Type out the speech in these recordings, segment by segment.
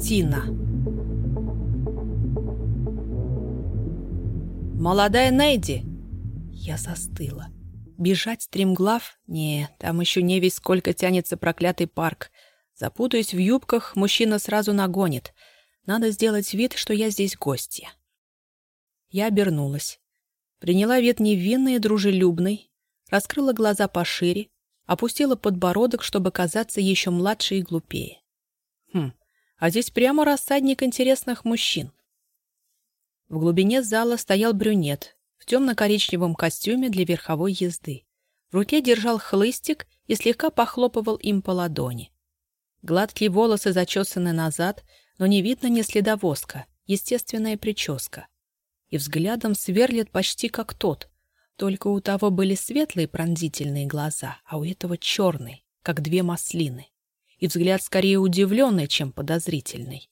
Тина. «Молодая Нейди!» Я застыла. Бежать стремглав? Не, там еще не весь сколько тянется проклятый парк. Запутаюсь в юбках, мужчина сразу нагонит. Надо сделать вид, что я здесь гостья. Я обернулась. Приняла вид невинный и дружелюбный, раскрыла глаза пошире, опустила подбородок, чтобы казаться еще младше и глупее. Хм, а здесь прямо рассадник интересных мужчин. В глубине зала стоял брюнет в темно-коричневом костюме для верховой езды. В руке держал хлыстик и слегка похлопывал им по ладони. Гладкие волосы зачесаны назад, но не видно ни следа воска, естественная прическа. И взглядом сверлит почти как тот, только у того были светлые пронзительные глаза, а у этого черные, как две маслины. И взгляд скорее удивленный, чем подозрительный.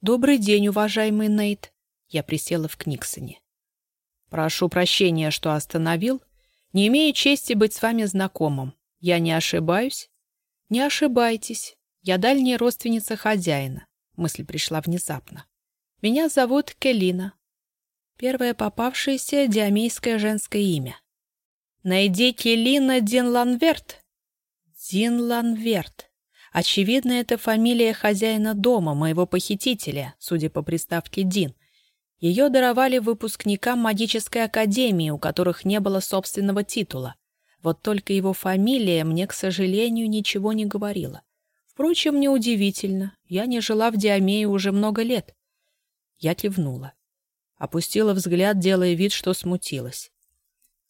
«Добрый день, уважаемый Нейт!» Я присела в Книксоне. «Прошу прощения, что остановил. Не имею чести быть с вами знакомым. Я не ошибаюсь?» «Не ошибайтесь. Я дальняя родственница хозяина». Мысль пришла внезапно. «Меня зовут Келина. Первое попавшееся диамейское женское имя. Найди Келина Динланверт». Динланверт. Очевидно, это фамилия хозяина дома, моего похитителя, судя по приставке «Дин», ее даровали выпускникам магической академии, у которых не было собственного титула. Вот только его фамилия мне, к сожалению, ничего не говорила. Впрочем, неудивительно. Я не жила в Диамее уже много лет. Я кивнула. Опустила взгляд, делая вид, что смутилась.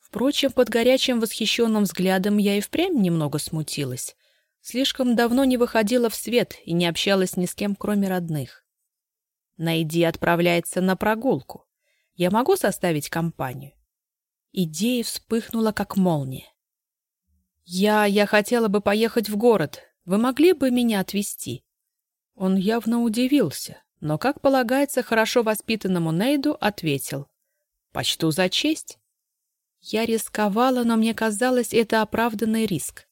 Впрочем, под горячим восхищенным взглядом я и впрямь немного смутилась. Слишком давно не выходила в свет и не общалась ни с кем, кроме родных. Найди отправляется на прогулку. Я могу составить компанию?» Идея вспыхнула, как молния. «Я... я хотела бы поехать в город. Вы могли бы меня отвезти?» Он явно удивился, но, как полагается хорошо воспитанному Нейду, ответил. «Почту за честь». Я рисковала, но мне казалось, это оправданный риск.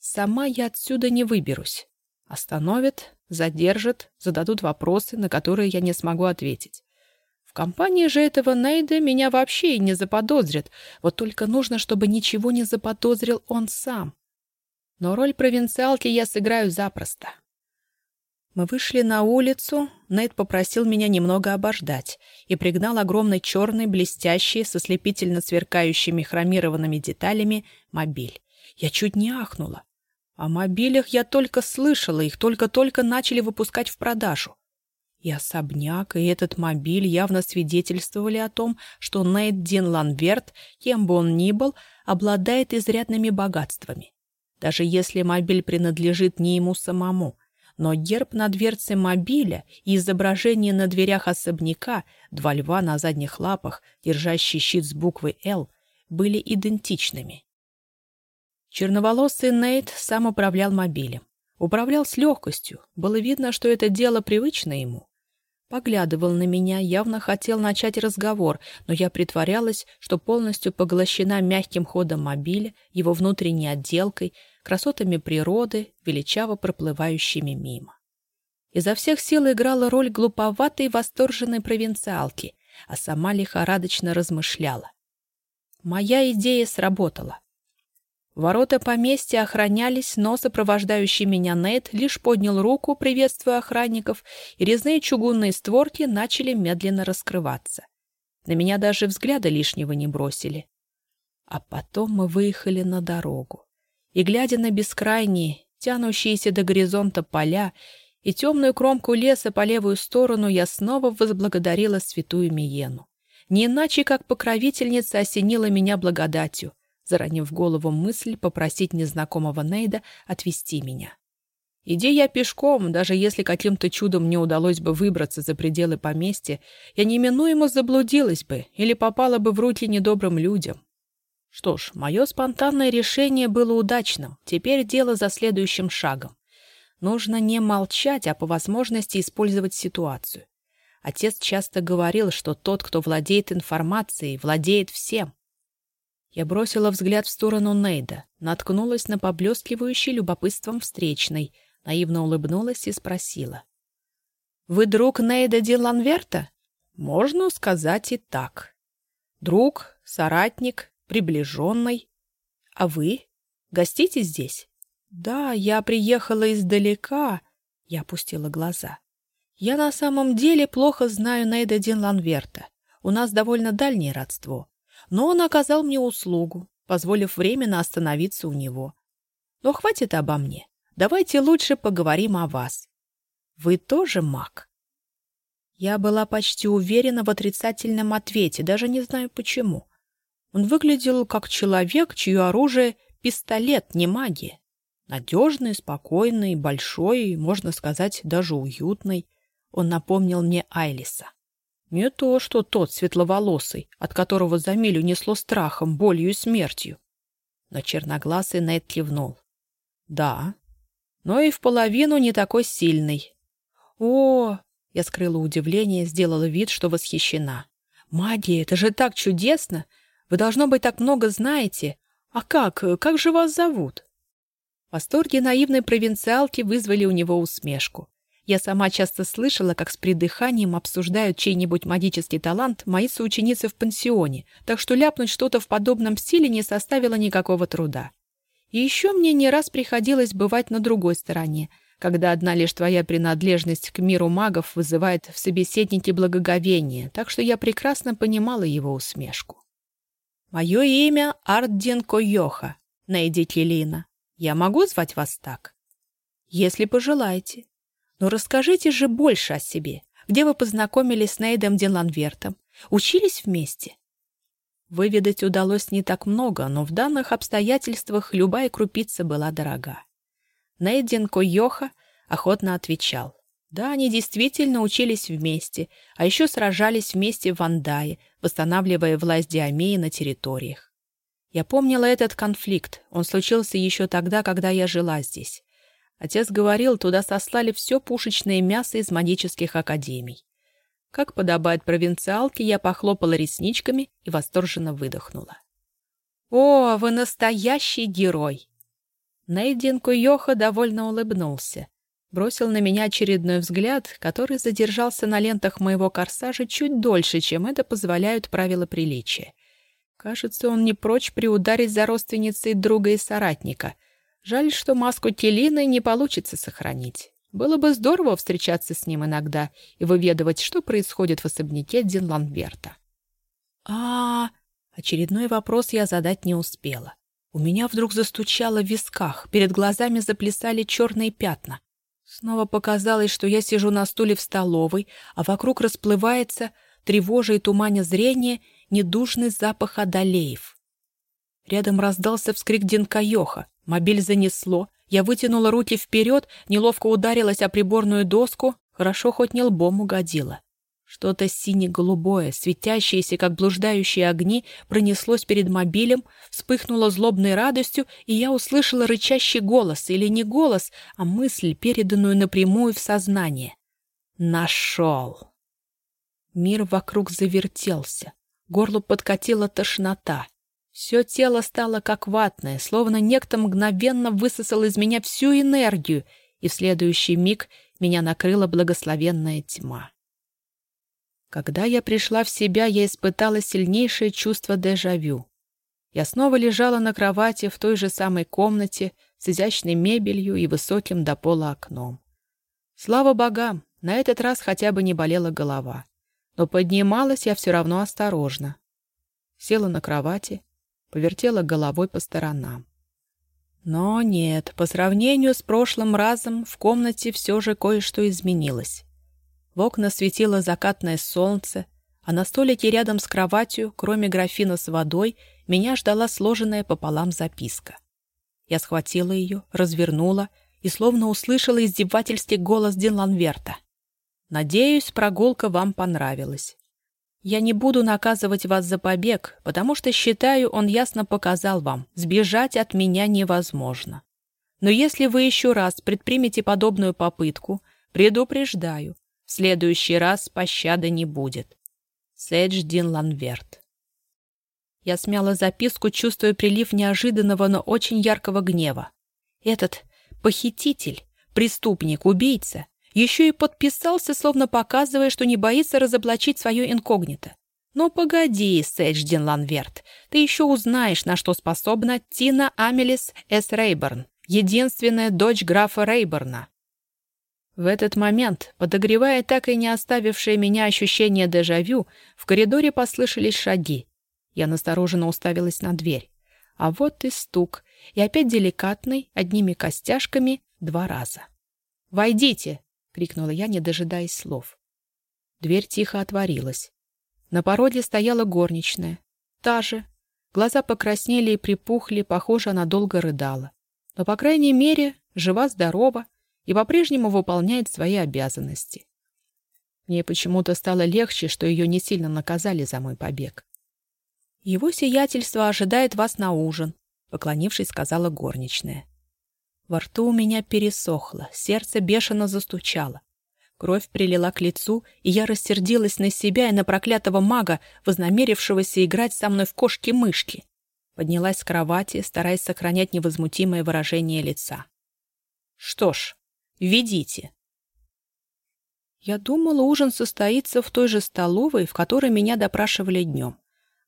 Сама я отсюда не выберусь. Остановят, задержат, зададут вопросы, на которые я не смогу ответить. В компании же этого Нейда меня вообще и не заподозрят, вот только нужно, чтобы ничего не заподозрил он сам. Но роль провинциалки я сыграю запросто. Мы вышли на улицу, Нейт попросил меня немного обождать и пригнал огромный черный, блестящий, со слепительно сверкающими хромированными деталями мобиль. Я чуть не ахнула. О мобилях я только слышала, их только-только начали выпускать в продажу. И особняк, и этот мобиль явно свидетельствовали о том, что Нейт Дин Ланверт, кем бы он ни был, обладает изрядными богатствами. Даже если мобиль принадлежит не ему самому. Но герб на дверце мобиля и изображение на дверях особняка, два льва на задних лапах, держащий щит с буквой «Л», были идентичными. Черноволосый Нейт сам управлял мобилем. Управлял с легкостью. Было видно, что это дело привычно ему. Поглядывал на меня, явно хотел начать разговор, но я притворялась, что полностью поглощена мягким ходом мобиля, его внутренней отделкой, красотами природы, величаво проплывающими мимо. Изо всех сил играла роль глуповатой восторженной провинциалки, а сама лихорадочно размышляла. Моя идея сработала. Ворота поместья охранялись, но сопровождающий меня Нейт лишь поднял руку, приветствуя охранников, и резные чугунные створки начали медленно раскрываться. На меня даже взгляда лишнего не бросили. А потом мы выехали на дорогу. И, глядя на бескрайние, тянущиеся до горизонта поля и темную кромку леса по левую сторону, я снова возблагодарила святую Миену. Не иначе, как покровительница осенила меня благодатью — заранив в голову мысль попросить незнакомого Нейда отвезти меня. Иди я пешком, даже если каким-то чудом мне удалось бы выбраться за пределы поместья, я неминуемо заблудилась бы или попала бы в руки недобрым людям. Что ж, мое спонтанное решение было удачным. Теперь дело за следующим шагом. Нужно не молчать, а по возможности использовать ситуацию. Отец часто говорил, что тот, кто владеет информацией, владеет всем. Я бросила взгляд в сторону Нейда, наткнулась на поблескивающий любопытством встречной, наивно улыбнулась и спросила. Вы друг Нейда Диланверта? Можно сказать и так. Друг, соратник, приближенный. А вы? Гостите здесь? Да, я приехала издалека. Я опустила глаза. Я на самом деле плохо знаю Нейда Динланверта. У нас довольно дальнее родство. Но он оказал мне услугу, позволив временно остановиться у него. Но хватит обо мне. Давайте лучше поговорим о вас. Вы тоже маг? Я была почти уверена в отрицательном ответе, даже не знаю почему. Он выглядел как человек, чье оружие — пистолет, не магия. Надежный, спокойный, большой, можно сказать, даже уютный. Он напомнил мне Айлиса. Не то, что тот светловолосый, от которого за милю несло страхом, болью и смертью. Но черноглазый Нейт кивнул. Да, но и в половину не такой сильный. О, я скрыла удивление, сделала вид, что восхищена. «Магия, это же так чудесно! Вы, должно быть, так много знаете. А как? Как же вас зовут?» Восторги наивной провинциалки вызвали у него усмешку. Я сама часто слышала, как с придыханием обсуждают чей-нибудь магический талант мои соученицы в пансионе, так что ляпнуть что-то в подобном стиле не составило никакого труда. И еще мне не раз приходилось бывать на другой стороне — когда одна лишь твоя принадлежность к миру магов вызывает в собеседнике благоговение, так что я прекрасно понимала его усмешку. «Мое имя Ардин Койоха, Нейди Келина. Я могу звать вас так?» «Если пожелаете. Но расскажите же больше о себе. Где вы познакомились с Нейдом Динланвертом? Учились вместе?» Выведать удалось не так много, но в данных обстоятельствах любая крупица была дорога. Нейдин Койоха охотно отвечал. Да, они действительно учились вместе, а еще сражались вместе в Андае, восстанавливая власть Диамеи на территориях. Я помнила этот конфликт, он случился еще тогда, когда я жила здесь. Отец говорил, туда сослали все пушечное мясо из магических академий. Как подобает провинциалке, я похлопала ресничками и восторженно выдохнула. «О, вы настоящий герой!» Нейдин Куйоха довольно улыбнулся. Бросил на меня очередной взгляд, который задержался на лентах моего корсажа чуть дольше, чем это позволяют правила приличия. Кажется, он не прочь приударить за родственницей друга и соратника. Жаль, что маску Телины не получится сохранить. Было бы здорово встречаться с ним иногда и выведывать, что происходит в особняке Динланберта. а, -а Очередной вопрос я задать не успела. У меня вдруг застучало в висках, перед глазами заплясали черные пятна. Снова показалось, что я сижу на стуле в столовой, а вокруг расплывается, тревожа и туманя зрение, недушный запах одолеев. Рядом раздался вскрик Динкаёха. Мобиль занесло. Я вытянула руки вперед, неловко ударилась о приборную доску. Хорошо хоть не лбом угодила. Что-то сине-голубое, светящееся, как блуждающие огни, пронеслось перед мобилем, вспыхнуло злобной радостью, и я услышала рычащий голос, или не голос, а мысль, переданную напрямую в сознание. «Нашел!» Мир вокруг завертелся. Горло подкатила тошнота. Все тело стало как ватное, словно некто мгновенно высосал из меня всю энергию, и в следующий миг меня накрыла благословенная тьма. Когда я пришла в себя, я испытала сильнейшее чувство дежавю. Я снова лежала на кровати в той же самой комнате с изящной мебелью и высоким до пола окном. Слава богам, на этот раз хотя бы не болела голова. Но поднималась я все равно осторожно. Села на кровати, повертела головой по сторонам. Но нет, по сравнению с прошлым разом в комнате все же кое-что изменилось. В окна светило закатное солнце, а на столике рядом с кроватью, кроме графина с водой, меня ждала сложенная пополам записка. Я схватила ее, развернула и словно услышала издевательский голос Динланверта. «Надеюсь, прогулка вам понравилась. Я не буду наказывать вас за побег, потому что считаю, он ясно показал вам, сбежать от меня невозможно. Но если вы еще раз предпримете подобную попытку, предупреждаю, в следующий раз пощады не будет. Сэдж Дин Ланверт. Я смяла записку, чувствуя прилив неожиданного, но очень яркого гнева. Этот похититель, преступник, убийца. Еще и подписался, словно показывая, что не боится разоблачить свое инкогнито. «Ну погоди, Сэдждин Ланверт, ты еще узнаешь, на что способна Тина Амелис С. Рейборн, единственная дочь графа Рейборна». В этот момент, подогревая так и не оставившее меня ощущение дежавю, в коридоре послышались шаги. Я настороженно уставилась на дверь. А вот и стук, и опять деликатный, одними костяшками, два раза. «Войдите!» — крикнула я, не дожидаясь слов. Дверь тихо отворилась. На пороге стояла горничная. Та же. Глаза покраснели и припухли, похоже, она долго рыдала. Но, по крайней мере, жива-здорова и по-прежнему выполняет свои обязанности. Мне почему-то стало легче, что ее не сильно наказали за мой побег. «Его сиятельство ожидает вас на ужин», — поклонившись, сказала горничная. Во рту у меня пересохло, сердце бешено застучало. Кровь прилила к лицу, и я рассердилась на себя и на проклятого мага, вознамерившегося играть со мной в кошки-мышки. Поднялась с кровати, стараясь сохранять невозмутимое выражение лица. «Что ж, ведите». Я думала, ужин состоится в той же столовой, в которой меня допрашивали днем.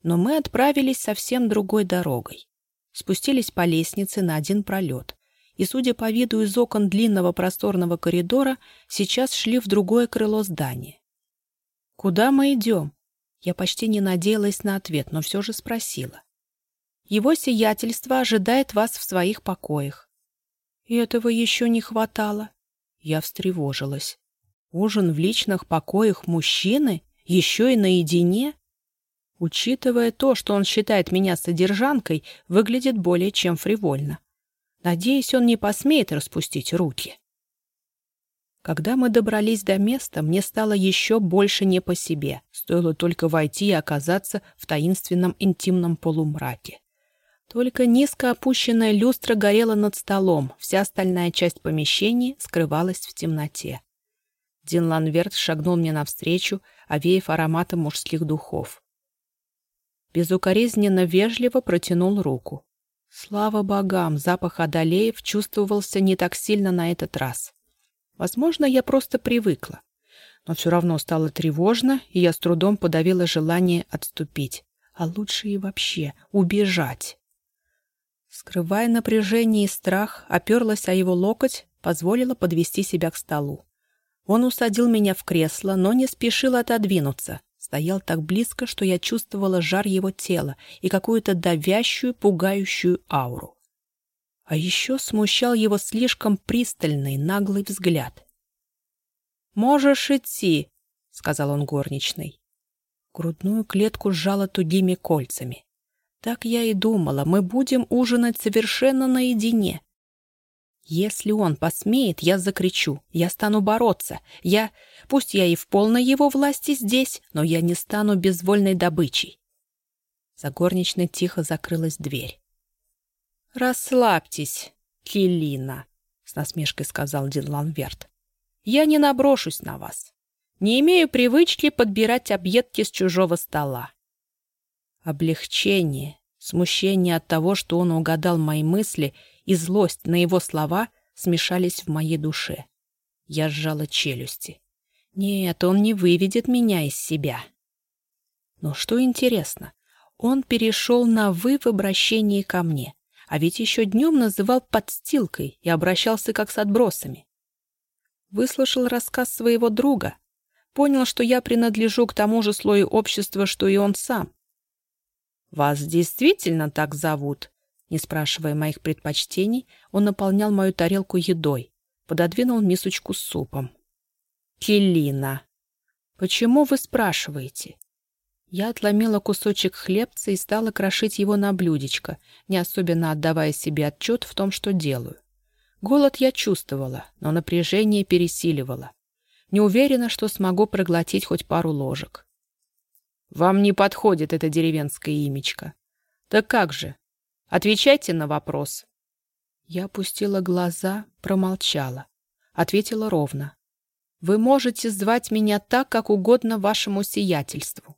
Но мы отправились совсем другой дорогой. Спустились по лестнице на один пролет и, судя по виду из окон длинного просторного коридора, сейчас шли в другое крыло здания. «Куда мы идем?» Я почти не надеялась на ответ, но все же спросила. «Его сиятельство ожидает вас в своих покоях». И этого еще не хватало. Я встревожилась. Ужин в личных покоях мужчины? Еще и наедине? Учитывая то, что он считает меня содержанкой, выглядит более чем фривольно. Надеюсь, он не посмеет распустить руки. Когда мы добрались до места, мне стало еще больше не по себе. Стоило только войти и оказаться в таинственном интимном полумраке. Только низко опущенная люстра горела над столом, вся остальная часть помещения скрывалась в темноте. Дин Ланверт шагнул мне навстречу, овеяв ароматом мужских духов. Безукоризненно вежливо протянул руку. Слава богам, запах Адалеев чувствовался не так сильно на этот раз. Возможно, я просто привыкла. Но все равно стало тревожно, и я с трудом подавила желание отступить. А лучше и вообще убежать. Скрывая напряжение и страх, оперлась о его локоть, позволила подвести себя к столу. Он усадил меня в кресло, но не спешил отодвинуться, стоял так близко, что я чувствовала жар его тела и какую-то давящую, пугающую ауру. А еще смущал его слишком пристальный, наглый взгляд. «Можешь идти», — сказал он горничной. Грудную клетку сжала тугими кольцами. Так я и думала, мы будем ужинать совершенно наедине. Если он посмеет, я закричу, я стану бороться, я... Пусть я и в полной его власти здесь, но я не стану безвольной добычей. За горничной тихо закрылась дверь. «Расслабьтесь, Келина», — с насмешкой сказал Диланверт. «Я не наброшусь на вас. Не имею привычки подбирать объедки с чужого стола». Облегчение, смущение от того, что он угадал мои мысли — и злость на его слова смешались в моей душе. Я сжала челюсти. Нет, он не выведет меня из себя. Но что интересно, он перешел на «вы» в обращении ко мне, а ведь еще днем называл подстилкой и обращался как с отбросами. Выслушал рассказ своего друга, понял, что я принадлежу к тому же слою общества, что и он сам. «Вас действительно так зовут?» Не спрашивая моих предпочтений, он наполнял мою тарелку едой, пододвинул мисочку с супом. «Келина!» «Почему вы спрашиваете?» Я отломила кусочек хлебца и стала крошить его на блюдечко, не особенно отдавая себе отчет в том, что делаю. Голод я чувствовала, но напряжение пересиливало. Не уверена, что смогу проглотить хоть пару ложек. «Вам не подходит это деревенское имечко. Так как же, Отвечайте на вопрос». Я опустила глаза, промолчала. Ответила ровно. «Вы можете звать меня так, как угодно вашему сиятельству».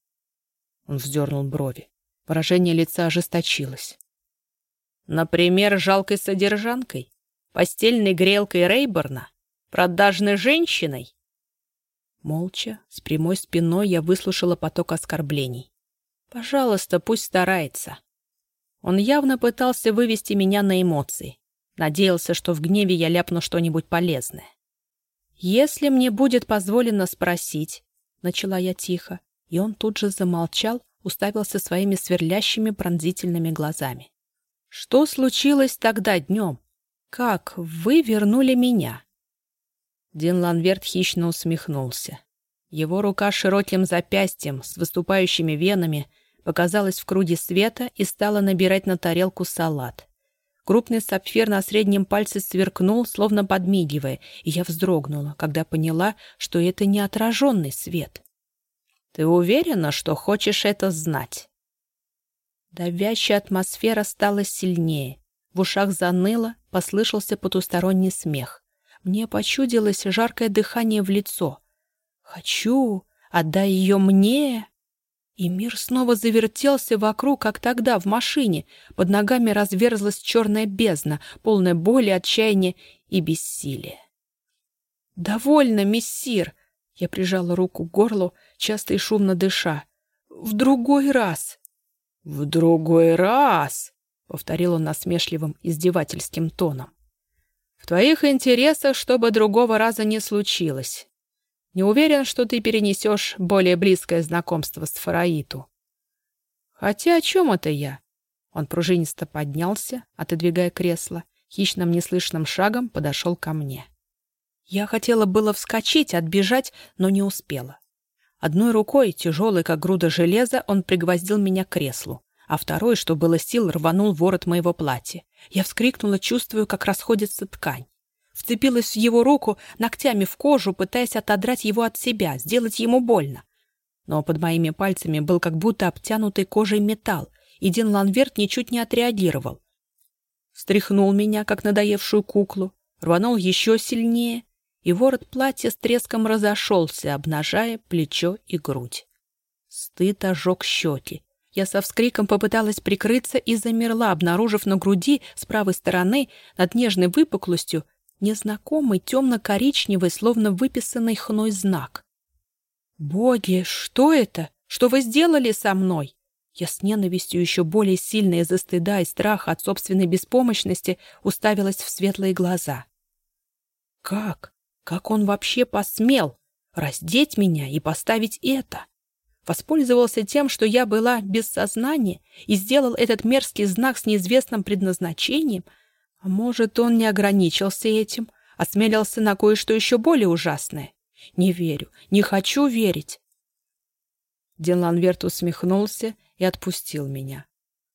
Он вздернул брови. Выражение лица ожесточилось. «Например, жалкой содержанкой? Постельной грелкой Рейборна? Продажной женщиной?» Молча, с прямой спиной я выслушала поток оскорблений. «Пожалуйста, пусть старается». Он явно пытался вывести меня на эмоции. Надеялся, что в гневе я ляпну что-нибудь полезное. «Если мне будет позволено спросить», — начала я тихо, и он тут же замолчал, уставился своими сверлящими пронзительными глазами. «Что случилось тогда днем? Как вы вернули меня?» Дин Ланверт хищно усмехнулся. Его рука широким запястьем с выступающими венами показалась в круге света и стала набирать на тарелку салат. Крупный сапфир на среднем пальце сверкнул, словно подмигивая, и я вздрогнула, когда поняла, что это не отраженный свет. «Ты уверена, что хочешь это знать?» Давящая атмосфера стала сильнее. В ушах заныло, послышался потусторонний смех. Мне почудилось жаркое дыхание в лицо. «Хочу! Отдай ее мне!» И мир снова завертелся вокруг, как тогда, в машине. Под ногами разверзлась черная бездна, полная боли, отчаяния и бессилия. «Довольно, мессир!» Я прижала руку к горлу, часто и шумно дыша. «В другой раз!» «В другой раз!» — повторил он насмешливым, издевательским тоном. «В твоих интересах, чтобы другого раза не случилось. Не уверен, что ты перенесешь более близкое знакомство с Фараиту. Хотя о чем это я? Он пружинисто поднялся, отодвигая кресло, хищным неслышным шагом подошел ко мне. Я хотела было вскочить, отбежать, но не успела. Одной рукой, тяжелой, как груда железа, он пригвоздил меня к креслу, а второй, что было сил, рванул ворот моего платья. Я вскрикнула, чувствуя, как расходится ткань. Вцепилась в его руку, ногтями в кожу, пытаясь отодрать его от себя, сделать ему больно. Но под моими пальцами был как будто обтянутый кожей металл, и Дин Ланверт ничуть не отреагировал. Стряхнул меня, как надоевшую куклу, рванул еще сильнее, и ворот платья с треском разошелся, обнажая плечо и грудь. Стыд ожег щеки. Я со вскриком попыталась прикрыться и замерла, обнаружив на груди с правой стороны над нежной выпуклостью незнакомый темно-коричневый, словно выписанный хной знак. «Боги, что это? Что вы сделали со мной?» Я с ненавистью еще более сильной из-за стыда и страха от собственной беспомощности уставилась в светлые глаза. «Как? Как он вообще посмел раздеть меня и поставить это?» Воспользовался тем, что я была без сознания и сделал этот мерзкий знак с неизвестным предназначением — а может, он не ограничился этим, осмелился на кое-что еще более ужасное? Не верю, не хочу верить. Деланверт усмехнулся и отпустил меня.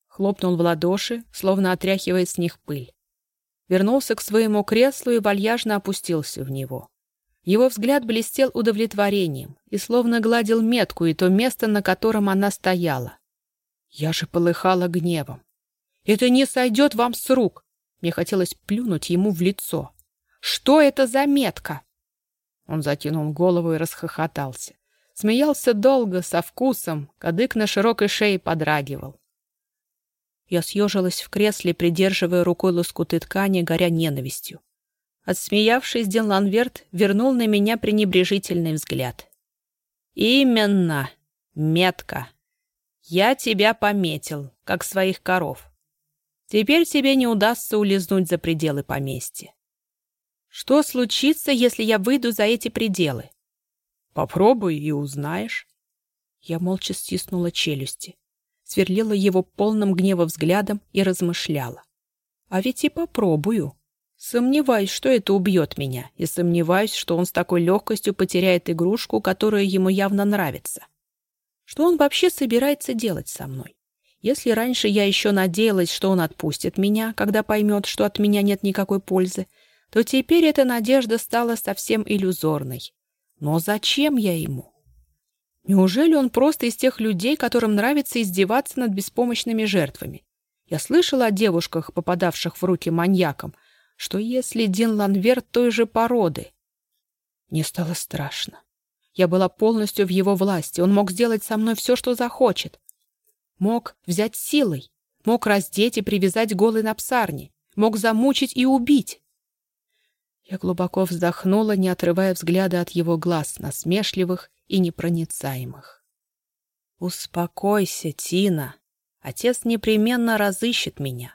Хлопнул в ладоши, словно отряхивая с них пыль. Вернулся к своему креслу и вальяжно опустился в него. Его взгляд блестел удовлетворением и словно гладил метку и то место, на котором она стояла. Я же полыхала гневом. «Это не сойдет вам с рук! Мне хотелось плюнуть ему в лицо. «Что это за метка?» Он затянул голову и расхохотался. Смеялся долго, со вкусом, кадык на широкой шее подрагивал. Я съежилась в кресле, придерживая рукой лоскуты ткани, горя ненавистью. Отсмеявшись, Деланверт вернул на меня пренебрежительный взгляд. «Именно, метка. Я тебя пометил, как своих коров. Теперь тебе не удастся улизнуть за пределы поместья. Что случится, если я выйду за эти пределы? Попробуй и узнаешь. Я молча стиснула челюсти, сверлила его полным гнева взглядом и размышляла. А ведь и попробую. Сомневаюсь, что это убьет меня, и сомневаюсь, что он с такой легкостью потеряет игрушку, которая ему явно нравится. Что он вообще собирается делать со мной? Если раньше я еще надеялась, что он отпустит меня, когда поймет, что от меня нет никакой пользы, то теперь эта надежда стала совсем иллюзорной. Но зачем я ему? Неужели он просто из тех людей, которым нравится издеваться над беспомощными жертвами? Я слышала о девушках, попадавших в руки маньякам, что если Дин Ланвер той же породы? Мне стало страшно. Я была полностью в его власти, он мог сделать со мной все, что захочет. Мог взять силой, мог раздеть и привязать голый на псарне, мог замучить и убить. Я глубоко вздохнула, не отрывая взгляда от его глаз, насмешливых и непроницаемых. «Успокойся, Тина. Отец непременно разыщет меня.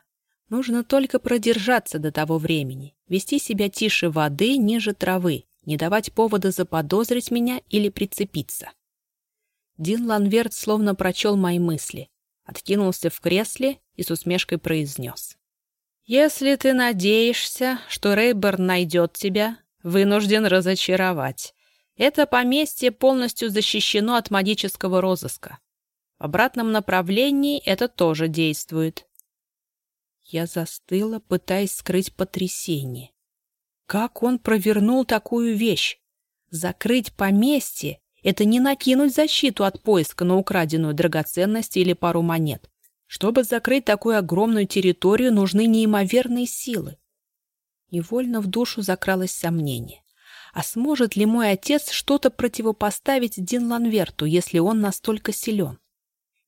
Нужно только продержаться до того времени, вести себя тише воды, ниже травы, не давать повода заподозрить меня или прицепиться». Дин Ланверт словно прочел мои мысли, откинулся в кресле и с усмешкой произнес. «Если ты надеешься, что Рейберн найдет тебя, вынужден разочаровать. Это поместье полностью защищено от магического розыска. В обратном направлении это тоже действует». Я застыла, пытаясь скрыть потрясение. Как он провернул такую вещь? Закрыть поместье — это не накинуть защиту от поиска на украденную драгоценность или пару монет. Чтобы закрыть такую огромную территорию, нужны неимоверные силы. Невольно в душу закралось сомнение. А сможет ли мой отец что-то противопоставить Дин Ланверту, если он настолько силен?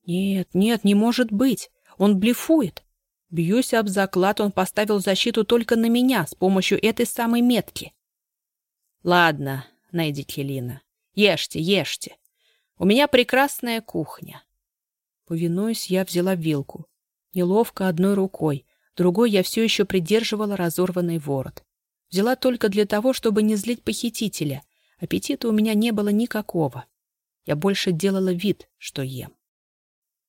Нет, нет, не может быть. Он блефует. Бьюсь об заклад, он поставил защиту только на меня с помощью этой самой метки. Ладно, Найди Келина, ешьте, ешьте. У меня прекрасная кухня. Повинуясь, я взяла вилку. Неловко одной рукой, другой я все еще придерживала разорванный ворот. Взяла только для того, чтобы не злить похитителя. Аппетита у меня не было никакого. Я больше делала вид, что ем.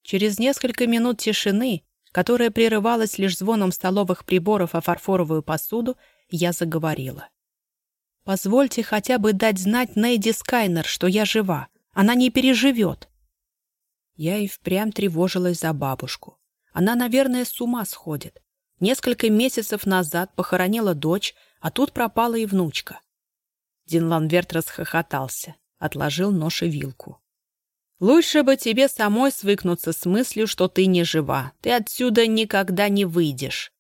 Через несколько минут тишины, которая прерывалась лишь звоном столовых приборов о фарфоровую посуду, я заговорила. «Позвольте хотя бы дать знать Нейди Скайнер, что я жива. Она не переживет. Я и впрямь тревожилась за бабушку. Она, наверное, с ума сходит. Несколько месяцев назад похоронила дочь, а тут пропала и внучка. Дин Ланверт расхохотался, отложил нож и вилку. «Лучше бы тебе самой свыкнуться с мыслью, что ты не жива. Ты отсюда никогда не выйдешь».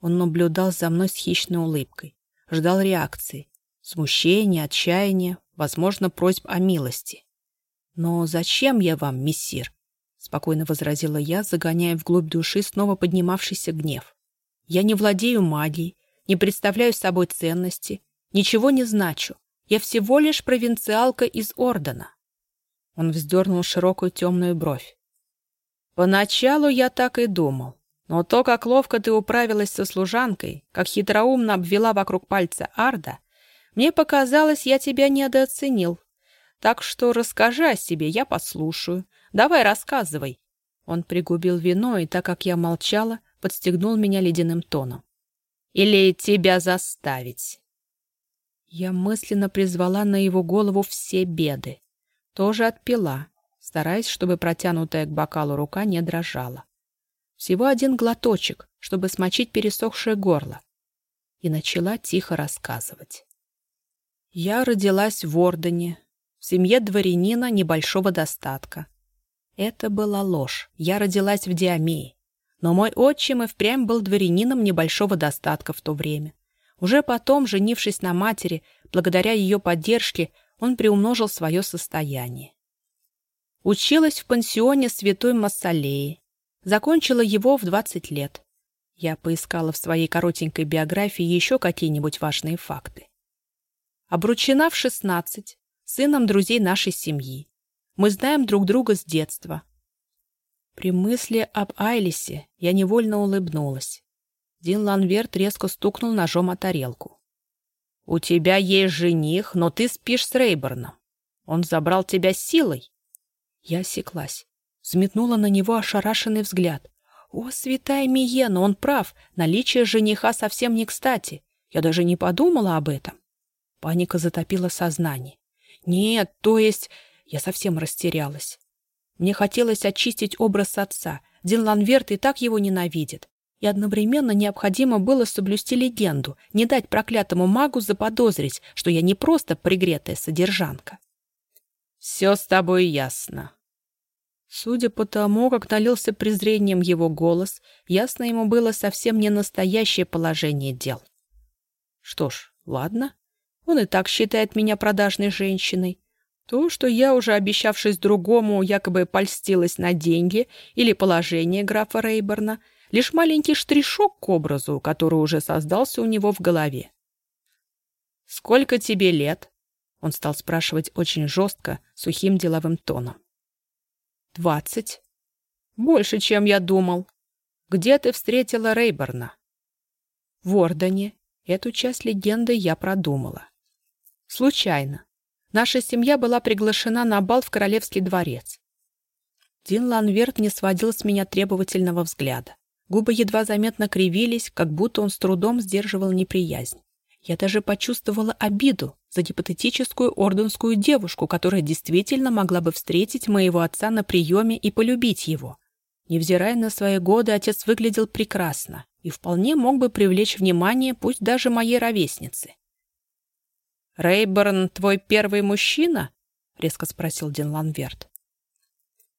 Он наблюдал за мной с хищной улыбкой, ждал реакции. Смущения, отчаяния, возможно, просьб о милости. «Но зачем я вам, мессир?» — спокойно возразила я, загоняя вглубь души снова поднимавшийся гнев. «Я не владею магией, не представляю собой ценности, ничего не значу. Я всего лишь провинциалка из Ордена». Он вздернул широкую темную бровь. «Поначалу я так и думал. Но то, как ловко ты управилась со служанкой, как хитроумно обвела вокруг пальца Арда, мне показалось, я тебя недооценил. Так что расскажи о себе, я послушаю. Давай рассказывай». Он пригубил вино, и так как я молчала, подстегнул меня ледяным тоном. «Или тебя заставить?» Я мысленно призвала на его голову все беды. Тоже отпила, стараясь, чтобы протянутая к бокалу рука не дрожала. Всего один глоточек, чтобы смочить пересохшее горло. И начала тихо рассказывать. Я родилась в Ордене, в семье дворянина небольшого достатка. Это была ложь. Я родилась в Диамее. Но мой отчим и впрямь был дворянином небольшого достатка в то время. Уже потом, женившись на матери, благодаря ее поддержке, он приумножил свое состояние. Училась в пансионе Святой Массалеи. Закончила его в 20 лет. Я поискала в своей коротенькой биографии еще какие-нибудь важные факты. Обручена в 16, сыном друзей нашей семьи. Мы знаем друг друга с детства. При мысли об Айлисе я невольно улыбнулась. Дин Ланверт резко стукнул ножом о тарелку. «У тебя есть жених, но ты спишь с Рейберном. Он забрал тебя силой?» Я осеклась, взметнула на него ошарашенный взгляд. «О, святая Миена, он прав, наличие жениха совсем не кстати. Я даже не подумала об этом». Паника затопила сознание. Нет, то есть... Я совсем растерялась. Мне хотелось очистить образ отца. Дин Ланверт и так его ненавидит. И одновременно необходимо было соблюсти легенду, не дать проклятому магу заподозрить, что я не просто пригретая содержанка. «Все с тобой ясно». Судя по тому, как налился презрением его голос, ясно ему было совсем не настоящее положение дел. Что ж, ладно. Он и так считает меня продажной женщиной. То, что я, уже обещавшись другому, якобы польстилась на деньги или положение графа Рейборна, лишь маленький штришок к образу, который уже создался у него в голове. «Сколько тебе лет?» Он стал спрашивать очень жестко, сухим деловым тоном. «Двадцать». «Больше, чем я думал. Где ты встретила Рейборна?» «В Ордоне. Эту часть легенды я продумала. Случайно. Наша семья была приглашена на бал в Королевский дворец. Дин Ланверт не сводил с меня требовательного взгляда. Губы едва заметно кривились, как будто он с трудом сдерживал неприязнь. Я даже почувствовала обиду за гипотетическую орденскую девушку, которая действительно могла бы встретить моего отца на приеме и полюбить его. Невзирая на свои годы, отец выглядел прекрасно и вполне мог бы привлечь внимание пусть даже моей ровесницы. «Рейборн твой первый мужчина?» — резко спросил Дин Ланверт.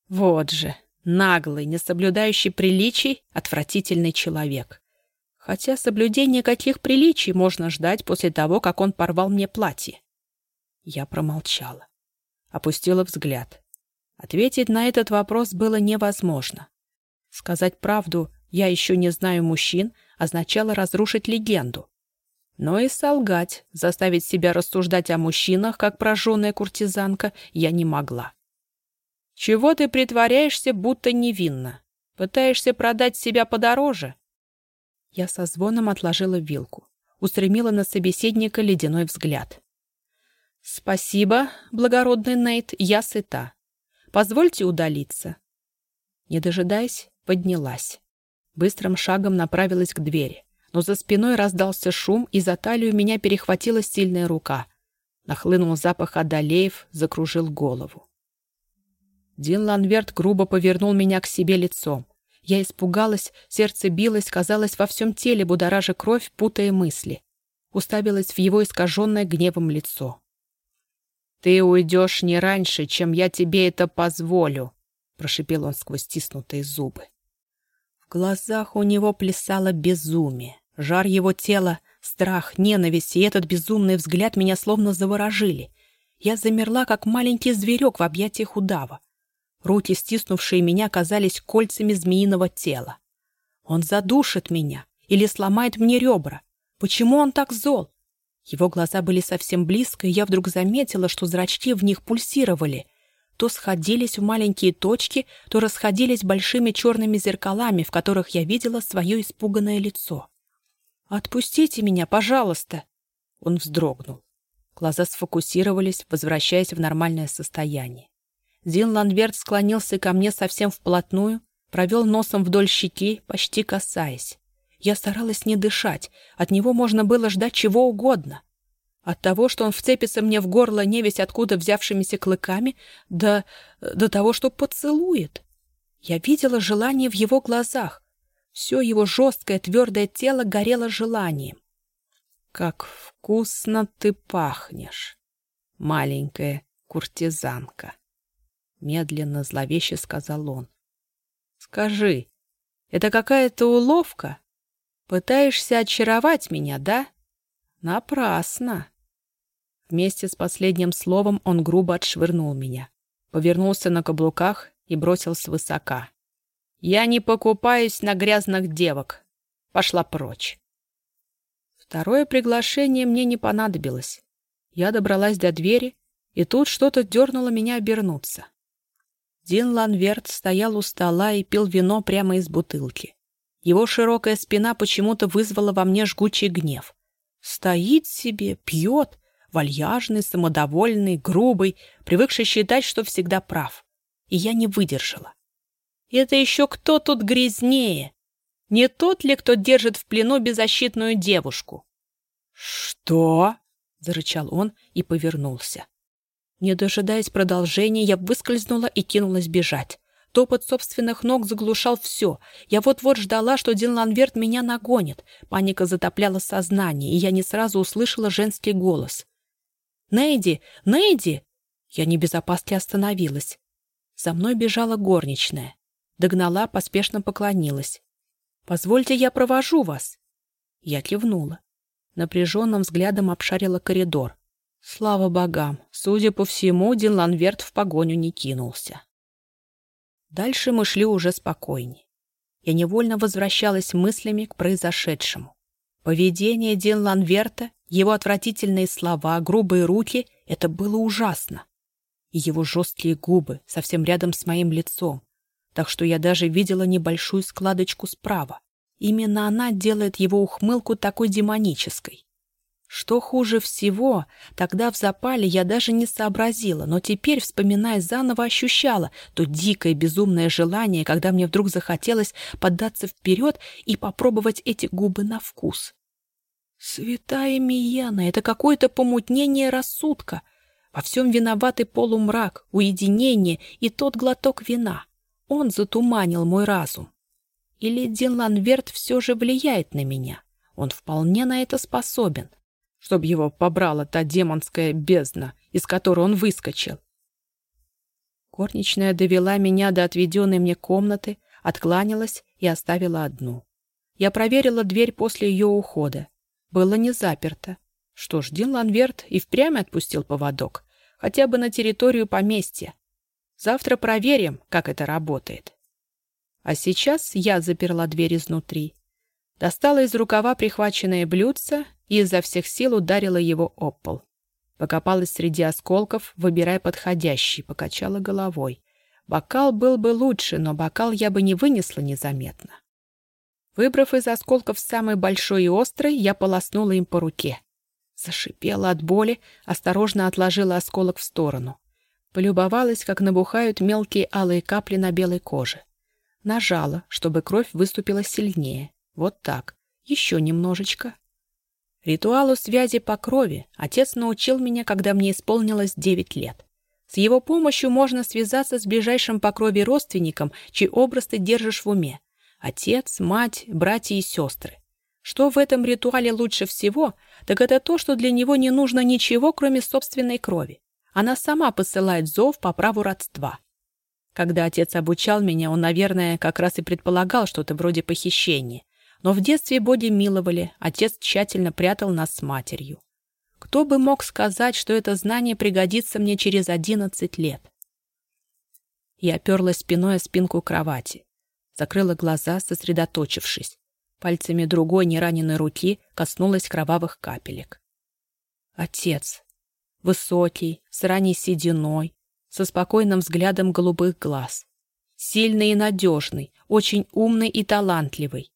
«Вот же, наглый, не соблюдающий приличий, отвратительный человек. Хотя соблюдение каких приличий можно ждать после того, как он порвал мне платье?» Я промолчала. Опустила взгляд. Ответить на этот вопрос было невозможно. Сказать правду «я еще не знаю мужчин» означало разрушить легенду. Но и солгать, заставить себя рассуждать о мужчинах, как прожженная куртизанка, я не могла. «Чего ты притворяешься, будто невинно? Пытаешься продать себя подороже?» Я со звоном отложила вилку, устремила на собеседника ледяной взгляд. «Спасибо, благородный Нейт, я сыта. Позвольте удалиться». Не дожидаясь, поднялась. Быстрым шагом направилась к двери но за спиной раздался шум, и за талию меня перехватила сильная рука. Нахлынул запах одолеев, закружил голову. Дин Ланверт грубо повернул меня к себе лицом. Я испугалась, сердце билось, казалось, во всем теле будоража кровь, путая мысли. Уставилась в его искаженное гневом лицо. «Ты уйдешь не раньше, чем я тебе это позволю», — прошипел он сквозь стиснутые зубы. В глазах у него плясало безумие. Жар его тела, страх, ненависть и этот безумный взгляд меня словно заворожили. Я замерла, как маленький зверек в объятиях удава. Руки, стиснувшие меня, казались кольцами змеиного тела. Он задушит меня или сломает мне ребра. Почему он так зол? Его глаза были совсем близко, и я вдруг заметила, что зрачки в них пульсировали. То сходились в маленькие точки, то расходились большими черными зеркалами, в которых я видела свое испуганное лицо. «Отпустите меня, пожалуйста!» Он вздрогнул. Глаза сфокусировались, возвращаясь в нормальное состояние. Дин Ланверт склонился ко мне совсем вплотную, провел носом вдоль щеки, почти касаясь. Я старалась не дышать, от него можно было ждать чего угодно. От того, что он вцепится мне в горло невесть откуда взявшимися клыками, до, до того, что поцелует. Я видела желание в его глазах, все его жесткое твердое тело горело желанием. «Как вкусно ты пахнешь, маленькая куртизанка!» Медленно, зловеще сказал он. «Скажи, это какая-то уловка? Пытаешься очаровать меня, да? Напрасно!» Вместе с последним словом он грубо отшвырнул меня, повернулся на каблуках и бросил свысока. Я не покупаюсь на грязных девок. Пошла прочь. Второе приглашение мне не понадобилось. Я добралась до двери, и тут что-то дернуло меня обернуться. Дин Ланверт стоял у стола и пил вино прямо из бутылки. Его широкая спина почему-то вызвала во мне жгучий гнев. Стоит себе, пьет, вальяжный, самодовольный, грубый, привыкший считать, что всегда прав. И я не выдержала. Это еще кто тут грязнее? Не тот ли, кто держит в плену беззащитную девушку? «Что?» — зарычал он и повернулся. Не дожидаясь продолжения, я выскользнула и кинулась бежать. Топот собственных ног заглушал все. Я вот-вот ждала, что Дин Ланверт меня нагонит. Паника затопляла сознание, и я не сразу услышала женский голос. «Нейди! Нейди!» Я не без остановилась. За мной бежала горничная. Догнала, поспешно поклонилась. «Позвольте, я провожу вас». Я кивнула. Напряженным взглядом обшарила коридор. Слава богам, судя по всему, Дин Ланверт в погоню не кинулся. Дальше мы шли уже спокойнее. Я невольно возвращалась мыслями к произошедшему. Поведение Дин Ланверта, его отвратительные слова, грубые руки — это было ужасно. И его жесткие губы совсем рядом с моим лицом, так что я даже видела небольшую складочку справа. Именно она делает его ухмылку такой демонической. Что хуже всего, тогда в запале я даже не сообразила, но теперь, вспоминая заново, ощущала то дикое безумное желание, когда мне вдруг захотелось поддаться вперед и попробовать эти губы на вкус. Святая Мияна, это какое-то помутнение рассудка. Во всем виноватый полумрак, уединение и тот глоток вина. Он затуманил мой разум. Или Дин Ланверт все же влияет на меня? Он вполне на это способен — чтобы его побрала та демонская бездна, из которой он выскочил. Горничная довела меня до отведенной мне комнаты, откланялась и оставила одну. Я проверила дверь после ее ухода. Было не заперто. Что ж, Дин Ланверт и впрямь отпустил поводок, хотя бы на территорию поместья. Завтра проверим, как это работает. А сейчас я заперла дверь изнутри. Достала из рукава прихваченное блюдце и изо всех сил ударила его об пол. Покопалась среди осколков, выбирая подходящий, покачала головой. Бокал был бы лучше, но бокал я бы не вынесла незаметно. Выбрав из осколков самый большой и острый, я полоснула им по руке. Зашипела от боли, осторожно отложила осколок в сторону. Полюбовалась, как набухают мелкие алые капли на белой коже. Нажала, чтобы кровь выступила сильнее. Вот так. Еще немножечко. Ритуалу связи по крови отец научил меня, когда мне исполнилось 9 лет. С его помощью можно связаться с ближайшим по крови родственником, чей образ ты держишь в уме. Отец, мать, братья и сестры. Что в этом ритуале лучше всего, так это то, что для него не нужно ничего, кроме собственной крови. Она сама посылает зов по праву родства. Когда отец обучал меня, он, наверное, как раз и предполагал что-то вроде похищения. Но в детстве Боди миловали, отец тщательно прятал нас с матерью. Кто бы мог сказать, что это знание пригодится мне через одиннадцать лет? Я оперлась спиной о спинку кровати. Закрыла глаза, сосредоточившись. Пальцами другой нераненой руки коснулась кровавых капелек. Отец. Высокий, с ранней сединой, со спокойным взглядом голубых глаз. Сильный и надежный, очень умный и талантливый.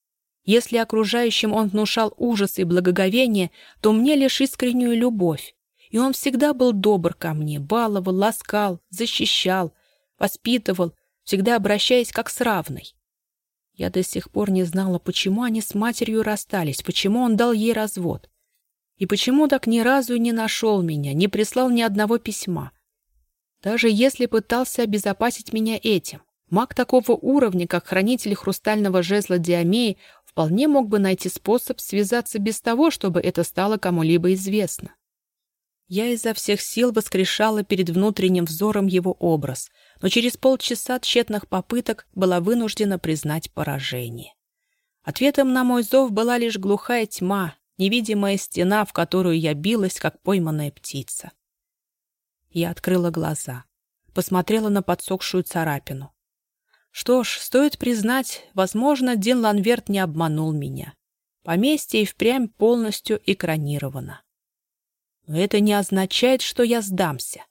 Если окружающим он внушал ужас и благоговение, то мне лишь искреннюю любовь. И он всегда был добр ко мне, баловал, ласкал, защищал, воспитывал, всегда обращаясь как с равной. Я до сих пор не знала, почему они с матерью расстались, почему он дал ей развод. И почему так ни разу не нашел меня, не прислал ни одного письма. Даже если пытался обезопасить меня этим. Маг такого уровня, как хранитель хрустального жезла Диамеи, вполне мог бы найти способ связаться без того, чтобы это стало кому-либо известно. Я изо всех сил воскрешала перед внутренним взором его образ, но через полчаса тщетных попыток была вынуждена признать поражение. Ответом на мой зов была лишь глухая тьма, невидимая стена, в которую я билась, как пойманная птица. Я открыла глаза, посмотрела на подсохшую царапину. Что ж, стоит признать, возможно, Дин Ланверт не обманул меня. Поместье и впрямь полностью экранировано. Но это не означает, что я сдамся.